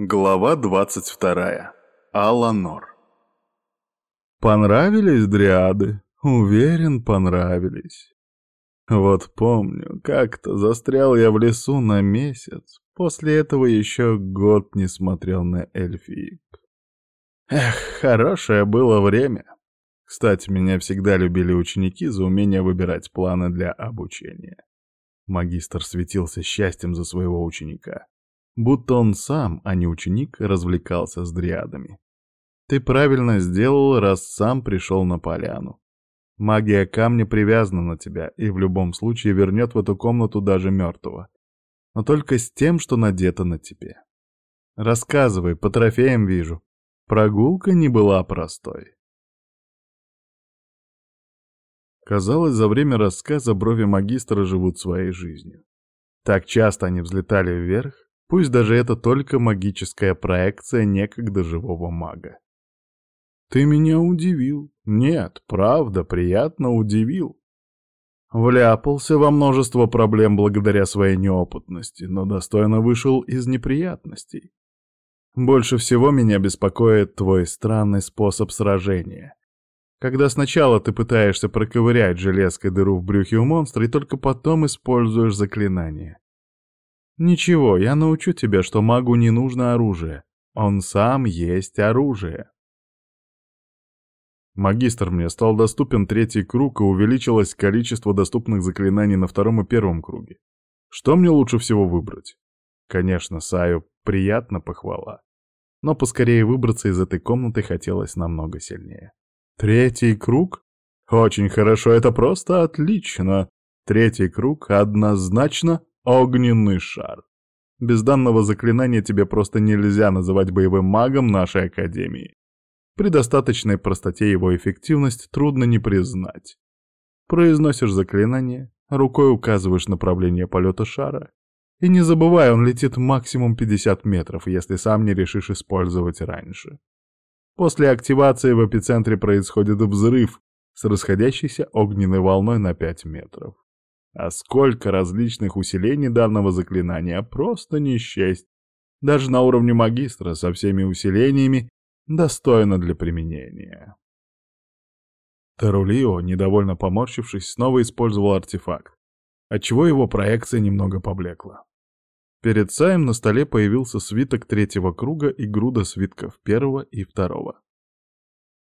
Глава 22. Аланор. Понравились дриады? Уверен, понравились. Вот помню, как-то застрял я в лесу на месяц. После этого еще год не смотрел на эльфиек. Эх, хорошее было время. Кстати, меня всегда любили ученики за умение выбирать планы для обучения. Магистр светился счастьем за своего ученика будто он сам, а не ученик, развлекался с дриадами. Ты правильно сделал, раз сам пришел на поляну. Магия камня привязана на тебя и в любом случае вернет в эту комнату даже мертвого. Но только с тем, что надето на тебе. Рассказывай, по трофеям вижу. Прогулка не была простой. Казалось, за время рассказа брови магистра живут своей жизнью. Так часто они взлетали вверх, Пусть даже это только магическая проекция некогда живого мага. Ты меня удивил. Нет, правда, приятно удивил. Вляпался во множество проблем благодаря своей неопытности, но достойно вышел из неприятностей. Больше всего меня беспокоит твой странный способ сражения. Когда сначала ты пытаешься проковырять железкой дыру в брюхе у монстра и только потом используешь заклинание. «Ничего, я научу тебя, что магу не нужно оружие. Он сам есть оружие». Магистр мне стал доступен третий круг, и увеличилось количество доступных заклинаний на втором и первом круге. Что мне лучше всего выбрать? Конечно, Саю приятно похвала. Но поскорее выбраться из этой комнаты хотелось намного сильнее. Третий круг? Очень хорошо, это просто отлично. Третий круг однозначно Огненный шар. Без данного заклинания тебе просто нельзя называть боевым магом нашей Академии. При достаточной простоте его эффективность трудно не признать. Произносишь заклинание, рукой указываешь направление полета шара, и не забывай, он летит максимум 50 метров, если сам не решишь использовать раньше. После активации в эпицентре происходит взрыв с расходящейся огненной волной на 5 метров. А сколько различных усилений данного заклинания просто не счесть. Даже на уровне магистра со всеми усилениями достойно для применения. Тарулио, недовольно поморщившись, снова использовал артефакт, отчего его проекция немного поблекла. Перед Саем на столе появился свиток третьего круга и груда свитков первого и второго.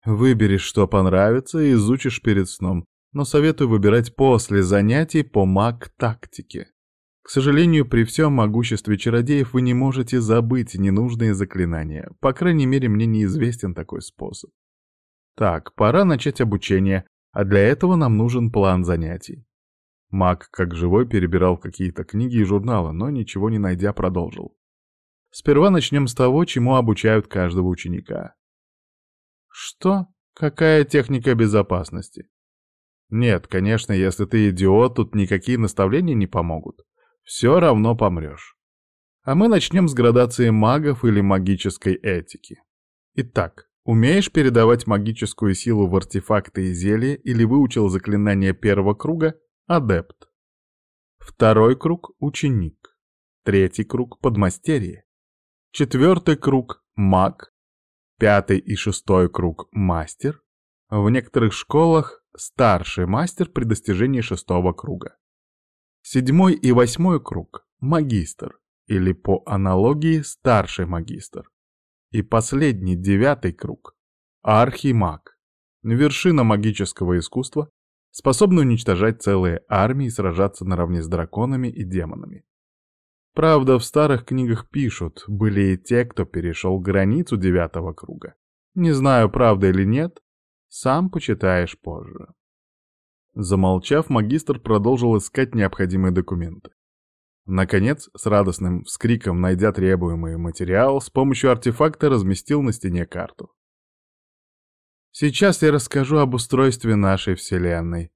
Выбери, что понравится, и изучишь перед сном но советую выбирать после занятий по маг-тактике. К сожалению, при всем могуществе чародеев вы не можете забыть ненужные заклинания. По крайней мере, мне неизвестен такой способ. Так, пора начать обучение, а для этого нам нужен план занятий. Маг, как живой, перебирал какие-то книги и журналы, но ничего не найдя, продолжил. Сперва начнем с того, чему обучают каждого ученика. Что? Какая техника безопасности? Нет, конечно, если ты идиот, тут никакие наставления не помогут. Все равно помрешь. А мы начнем с градации магов или магической этики. Итак, умеешь передавать магическую силу в артефакты и зелья или выучил заклинание первого круга — адепт. Второй круг — ученик. Третий круг — подмастерье. Четвертый круг — маг. Пятый и шестой круг — мастер. В некоторых школах старший мастер при достижении шестого круга. Седьмой и восьмой круг — магистр, или по аналогии старший магистр. И последний, девятый круг — архимаг, вершина магического искусства, способный уничтожать целые армии и сражаться наравне с драконами и демонами. Правда, в старых книгах пишут, были и те, кто перешел границу девятого круга. Не знаю, правда или нет, сам почитаешь позже. Замолчав, магистр продолжил искать необходимые документы. Наконец, с радостным вскриком, найдя требуемый материал, с помощью артефакта разместил на стене карту. Сейчас я расскажу об устройстве нашей Вселенной.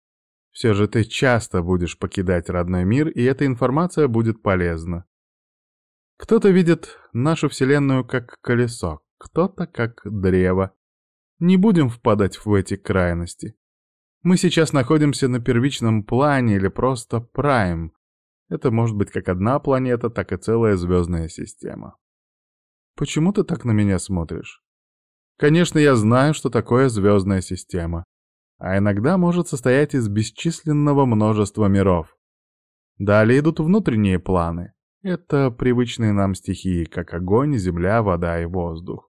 Все же ты часто будешь покидать родной мир, и эта информация будет полезна. Кто-то видит нашу Вселенную как колесо, кто-то как древо, не будем впадать в эти крайности. Мы сейчас находимся на первичном плане или просто прайм. Это может быть как одна планета, так и целая звездная система. Почему ты так на меня смотришь? Конечно, я знаю, что такое звездная система, а иногда может состоять из бесчисленного множества миров. Далее идут внутренние планы. Это привычные нам стихии, как огонь, земля, вода и воздух.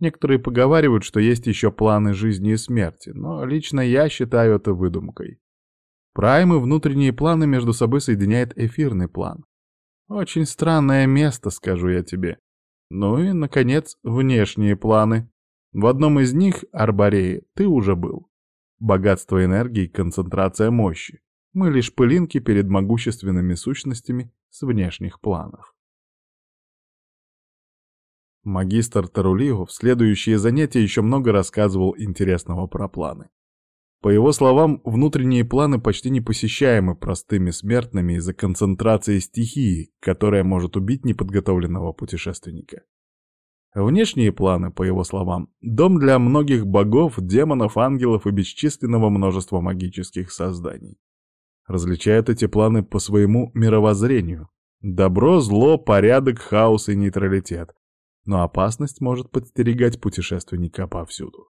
Некоторые поговаривают, что есть еще планы жизни и смерти, но лично я считаю это выдумкой. Праймы внутренние планы между собой соединяет эфирный план. Очень странное место, скажу я тебе. Ну и, наконец, внешние планы. В одном из них, Арбореи, ты уже был. Богатство энергии, концентрация мощи. Мы лишь пылинки перед могущественными сущностями с внешних планов. Магистр Тарулио в следующие занятия еще много рассказывал интересного про планы. По его словам, внутренние планы почти непосещаемы простыми смертными из-за концентрации стихии, которая может убить неподготовленного путешественника. Внешние планы, по его словам, дом для многих богов, демонов, ангелов и бесчисленного множества магических созданий. Различают эти планы по своему мировоззрению. Добро, зло, порядок, хаос и нейтралитет. Но опасность может подстерегать путешественника повсюду.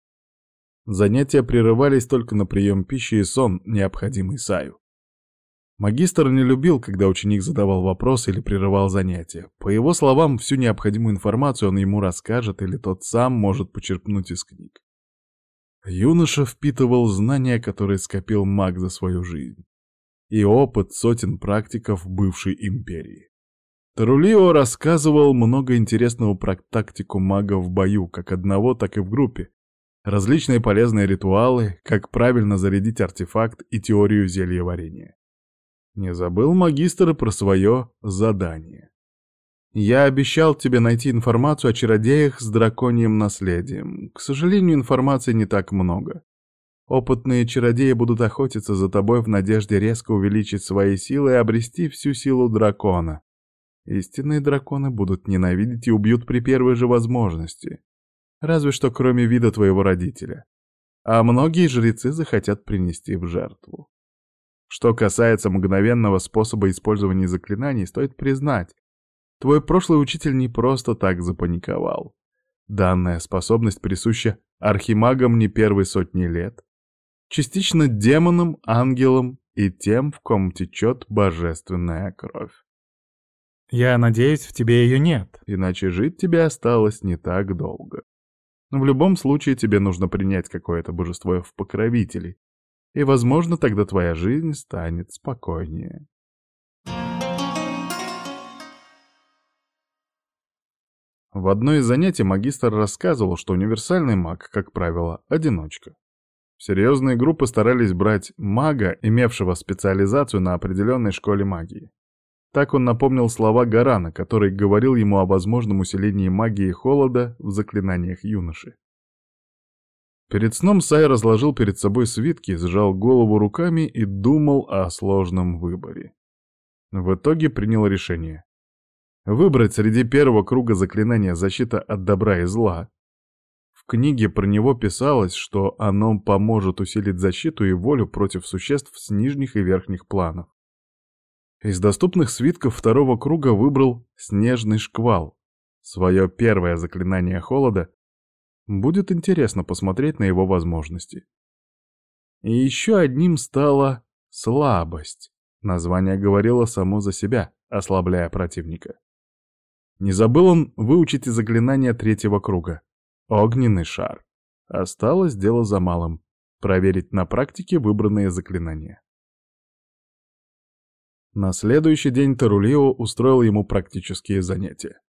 Занятия прерывались только на прием пищи и сон, необходимый Саю. Магистр не любил, когда ученик задавал вопрос или прерывал занятия. По его словам, всю необходимую информацию он ему расскажет или тот сам может почерпнуть из книг. Юноша впитывал знания, которые скопил маг за свою жизнь, и опыт сотен практиков бывшей империи. Тарулио рассказывал много интересного про тактику мага в бою, как одного, так и в группе, различные полезные ритуалы, как правильно зарядить артефакт и теорию зельеварения. Не забыл магистр про свое задание. Я обещал тебе найти информацию о чародеях с драконьим наследием. К сожалению, информации не так много. Опытные чародеи будут охотиться за тобой в надежде резко увеличить свои силы и обрести всю силу дракона. Истинные драконы будут ненавидеть и убьют при первой же возможности. Разве что кроме вида твоего родителя. А многие жрецы захотят принести в жертву. Что касается мгновенного способа использования заклинаний, стоит признать, твой прошлый учитель не просто так запаниковал. Данная способность присуща архимагам не первой сотни лет, частично демонам, ангелам и тем, в ком течет божественная кровь. Я надеюсь, в тебе ее нет. Иначе жить тебе осталось не так долго. Но в любом случае тебе нужно принять какое-то божество в покровители, и, возможно, тогда твоя жизнь станет спокойнее. В одно из занятий магистр рассказывал, что универсальный маг, как правило, одиночка. Серьезные группы старались брать мага, имевшего специализацию на определенной школе магии. Так он напомнил слова Гарана, который говорил ему о возможном усилении магии холода в заклинаниях юноши. Перед сном Сай разложил перед собой свитки, сжал голову руками и думал о сложном выборе. В итоге принял решение. Выбрать среди первого круга заклинания защита от добра и зла. В книге про него писалось, что оно поможет усилить защиту и волю против существ с нижних и верхних планов. Из доступных свитков второго круга выбрал «Снежный шквал», свое первое заклинание холода. Будет интересно посмотреть на его возможности. И еще одним стала «Слабость». Название говорило само за себя, ослабляя противника. Не забыл он выучить и заклинание третьего круга — «Огненный шар». Осталось дело за малым — проверить на практике выбранные заклинания. На следующий день Тарулио устроил ему практические занятия.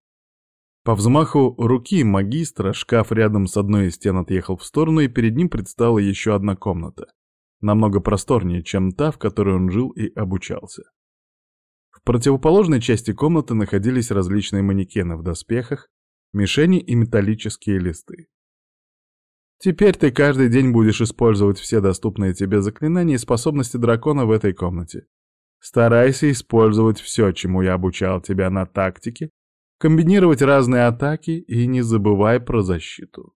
По взмаху руки магистра шкаф рядом с одной из стен отъехал в сторону, и перед ним предстала еще одна комната, намного просторнее, чем та, в которой он жил и обучался. В противоположной части комнаты находились различные манекены в доспехах, мишени и металлические листы. Теперь ты каждый день будешь использовать все доступные тебе заклинания и способности дракона в этой комнате. Старайся использовать все, чему я обучал тебя на тактике, комбинировать разные атаки и не забывай про защиту.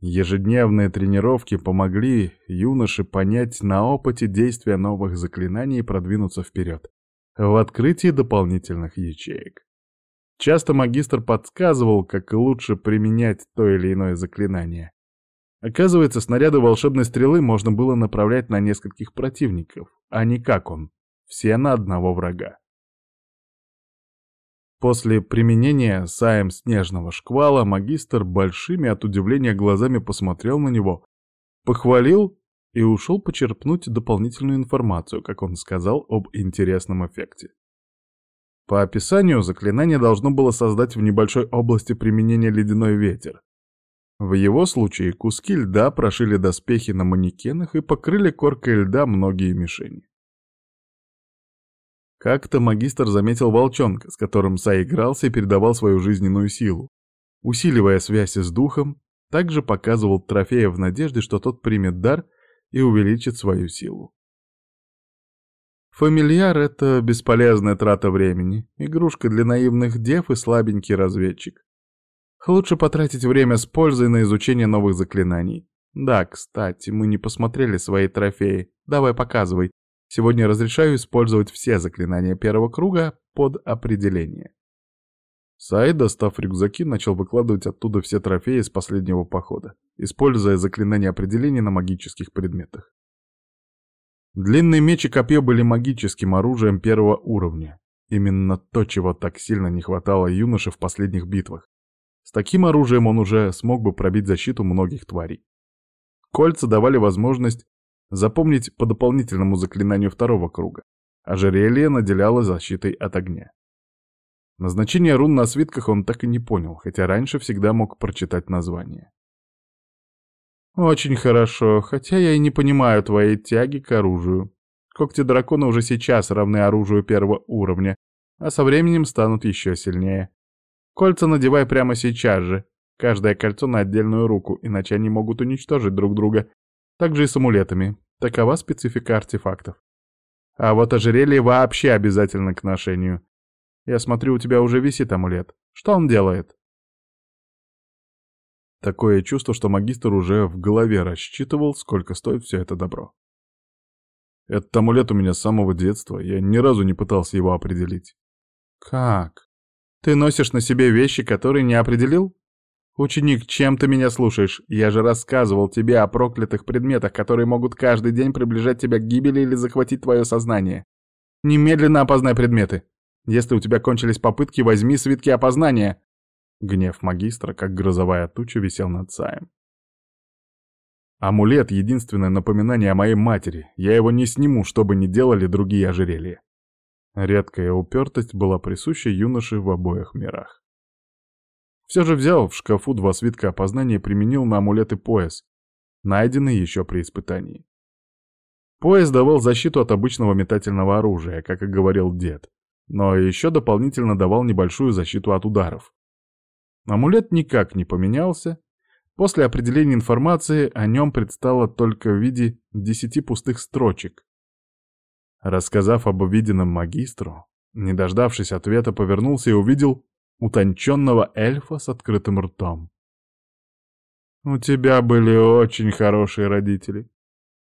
Ежедневные тренировки помогли юноше понять на опыте действия новых заклинаний и продвинуться вперед, в открытии дополнительных ячеек. Часто магистр подсказывал, как лучше применять то или иное заклинание. Оказывается, снаряды волшебной стрелы можно было направлять на нескольких противников, а не как он, все на одного врага. После применения Саем снежного шквала магистр большими от удивления глазами посмотрел на него, похвалил и ушел почерпнуть дополнительную информацию, как он сказал, об интересном эффекте. По описанию, заклинание должно было создать в небольшой области применения ледяной ветер. В его случае куски льда прошили доспехи на манекенах и покрыли коркой льда многие мишени. Как-то магистр заметил волчонка, с которым соигрался и передавал свою жизненную силу. Усиливая связь с духом, также показывал трофея в надежде, что тот примет дар и увеличит свою силу. Фамильяр — это бесполезная трата времени, игрушка для наивных дев и слабенький разведчик. Лучше потратить время с пользой на изучение новых заклинаний. Да, кстати, мы не посмотрели свои трофеи. Давай показывай. Сегодня разрешаю использовать все заклинания первого круга под определение. Саид, достав рюкзаки, начал выкладывать оттуда все трофеи с последнего похода, используя заклинания определения на магических предметах. Длинный меч и копье были магическим оружием первого уровня. Именно то, чего так сильно не хватало юноше в последних битвах. С таким оружием он уже смог бы пробить защиту многих тварей. Кольца давали возможность запомнить по дополнительному заклинанию второго круга. Ожерелье наделяло защитой от огня. Назначение рун на свитках он так и не понял, хотя раньше всегда мог прочитать название. «Очень хорошо, хотя я и не понимаю твоей тяги к оружию. Когти дракона уже сейчас равны оружию первого уровня, а со временем станут еще сильнее. Кольца надевай прямо сейчас же, каждое кольцо на отдельную руку, иначе они могут уничтожить друг друга, также и с амулетами. Такова специфика артефактов. А вот ожерелье вообще обязательно к ношению. Я смотрю, у тебя уже висит амулет. Что он делает? Такое чувство, что магистр уже в голове рассчитывал, сколько стоит все это добро. Этот амулет у меня с самого детства, я ни разу не пытался его определить. Как? Ты носишь на себе вещи, которые не определил? «Ученик, чем ты меня слушаешь? Я же рассказывал тебе о проклятых предметах, которые могут каждый день приближать тебя к гибели или захватить твое сознание. Немедленно опознай предметы. Если у тебя кончились попытки, возьми свитки опознания». Гнев магистра, как грозовая туча, висел над Саем. «Амулет — единственное напоминание о моей матери. Я его не сниму, что бы ни делали другие ожерелья». Редкая упертость была присуща юноше в обоих мирах. Все же взял в шкафу два свитка опознания и применил на амулет и пояс, найденный еще при испытании. Пояс давал защиту от обычного метательного оружия, как и говорил дед, но еще дополнительно давал небольшую защиту от ударов. Амулет никак не поменялся. После определения информации о нем предстало только в виде десяти пустых строчек. Рассказав об увиденном магистру, не дождавшись ответа, повернулся и увидел утонченного эльфа с открытым ртом. «У тебя были очень хорошие родители.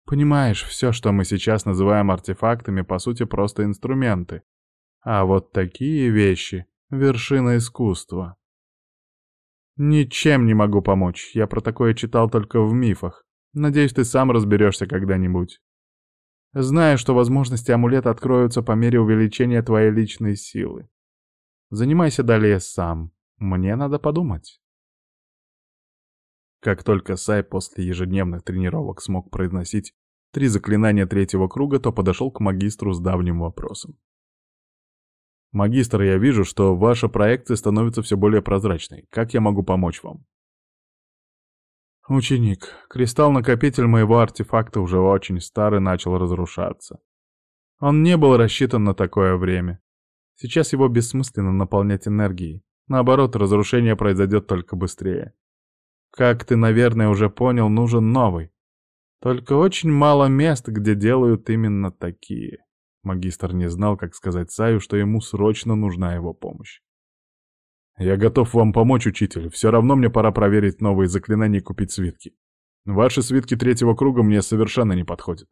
Понимаешь, все, что мы сейчас называем артефактами, по сути просто инструменты. А вот такие вещи — вершина искусства. Ничем не могу помочь, я про такое читал только в мифах. Надеюсь, ты сам разберешься когда-нибудь. Знаю, что возможности амулета откроются по мере увеличения твоей личной силы. Занимайся далее сам. Мне надо подумать. Как только Сай после ежедневных тренировок смог произносить три заклинания третьего круга, то подошел к магистру с давним вопросом. «Магистр, я вижу, что ваша проекция становится все более прозрачной. Как я могу помочь вам?» «Ученик, кристалл-накопитель моего артефакта уже очень старый начал разрушаться. Он не был рассчитан на такое время. Сейчас его бессмысленно наполнять энергией. Наоборот, разрушение произойдет только быстрее. Как ты, наверное, уже понял, нужен новый. Только очень мало мест, где делают именно такие. Магистр не знал, как сказать Саю, что ему срочно нужна его помощь. «Я готов вам помочь, учитель. Все равно мне пора проверить новые заклинания и купить свитки. Ваши свитки третьего круга мне совершенно не подходят».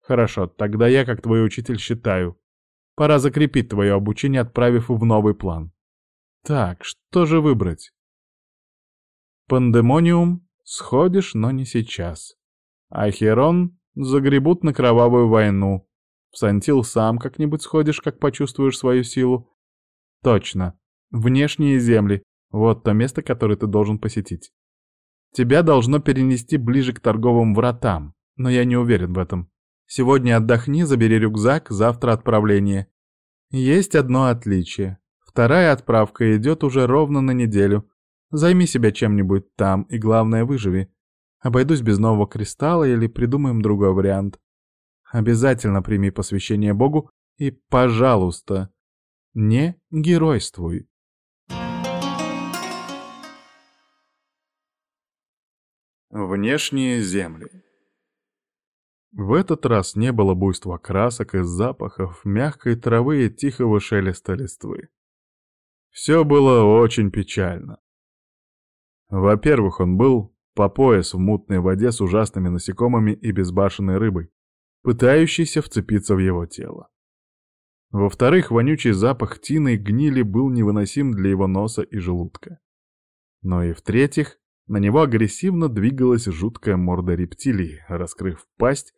«Хорошо, тогда я, как твой учитель, считаю, Пора закрепить твое обучение, отправив в новый план. Так, что же выбрать? Пандемониум сходишь, но не сейчас. Ахерон загребут на кровавую войну. В Сантил сам как-нибудь сходишь, как почувствуешь свою силу. Точно. Внешние земли. Вот то место, которое ты должен посетить. Тебя должно перенести ближе к торговым вратам, но я не уверен в этом. Сегодня отдохни, забери рюкзак, завтра отправление. Есть одно отличие. Вторая отправка идет уже ровно на неделю. Займи себя чем-нибудь там и, главное, выживи. Обойдусь без нового кристалла или придумаем другой вариант. Обязательно прими посвящение Богу и, пожалуйста, не геройствуй. Внешние земли В этот раз не было буйства красок и запахов, мягкой травы и тихого шелеста листвы. Все было очень печально. Во-первых, он был по пояс в мутной воде с ужасными насекомыми и безбашенной рыбой, пытающейся вцепиться в его тело. Во-вторых, вонючий запах тины и гнили был невыносим для его носа и желудка. Но и в-третьих, на него агрессивно двигалась жуткая морда рептилии, раскрыв пасть,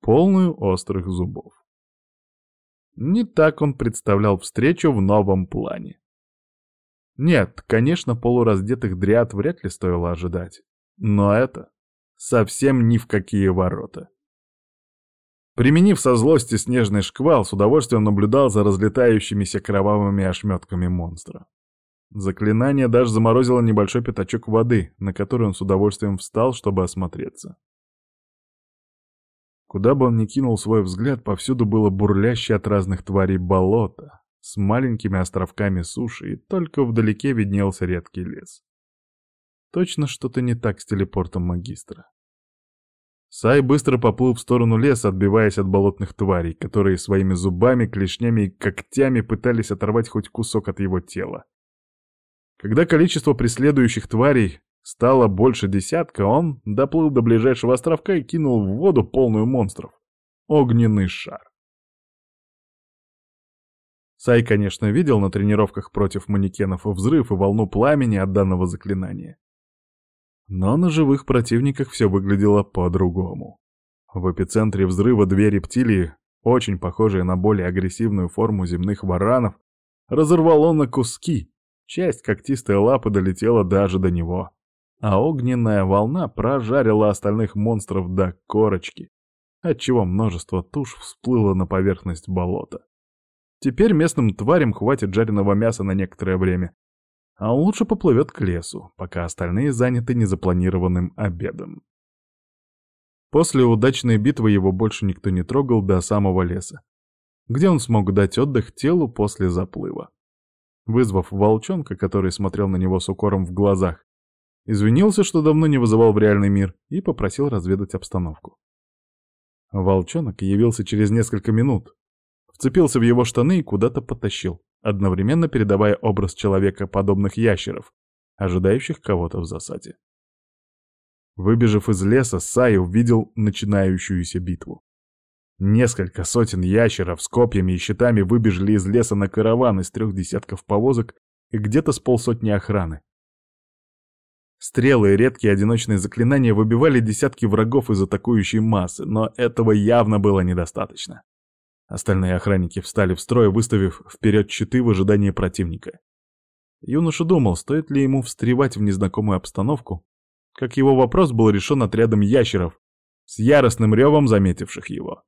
полную острых зубов. Не так он представлял встречу в новом плане. Нет, конечно, полураздетых дриад вряд ли стоило ожидать. Но это совсем ни в какие ворота. Применив со злости снежный шквал, с удовольствием наблюдал за разлетающимися кровавыми ошметками монстра. Заклинание даже заморозило небольшой пятачок воды, на который он с удовольствием встал, чтобы осмотреться. Куда бы он ни кинул свой взгляд, повсюду было бурлящее от разных тварей болото, с маленькими островками суши, и только вдалеке виднелся редкий лес. Точно что-то не так с телепортом магистра. Сай быстро поплыл в сторону леса, отбиваясь от болотных тварей, которые своими зубами, клешнями и когтями пытались оторвать хоть кусок от его тела. Когда количество преследующих тварей стало больше десятка, он доплыл до ближайшего островка и кинул в воду полную монстров. Огненный шар. Сай, конечно, видел на тренировках против манекенов взрыв и волну пламени от данного заклинания. Но на живых противниках все выглядело по-другому. В эпицентре взрыва две рептилии, очень похожие на более агрессивную форму земных варанов, разорвало на куски. Часть когтистой лапы долетела даже до него. А огненная волна прожарила остальных монстров до корочки, отчего множество туш всплыло на поверхность болота. Теперь местным тварям хватит жареного мяса на некоторое время. А он лучше поплывет к лесу, пока остальные заняты незапланированным обедом. После удачной битвы его больше никто не трогал до самого леса, где он смог дать отдых телу после заплыва. Вызвав волчонка, который смотрел на него с укором в глазах, извинился, что давно не вызывал в реальный мир, и попросил разведать обстановку. Волчонок явился через несколько минут, вцепился в его штаны и куда-то потащил, одновременно передавая образ человека подобных ящеров, ожидающих кого-то в засаде. Выбежав из леса, Сай увидел начинающуюся битву. Несколько сотен ящеров с копьями и щитами выбежали из леса на караван из трех десятков повозок и где-то с полсотни охраны. Стрелы и редкие одиночные заклинания выбивали десятки врагов из атакующей массы, но этого явно было недостаточно. Остальные охранники встали в строй, выставив вперед щиты в ожидании противника. Юноша думал, стоит ли ему встревать в незнакомую обстановку, как его вопрос был решен отрядом ящеров, с яростным ревом заметивших его.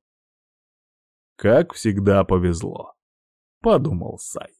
«Как всегда повезло», — подумал Сай.